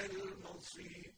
المصير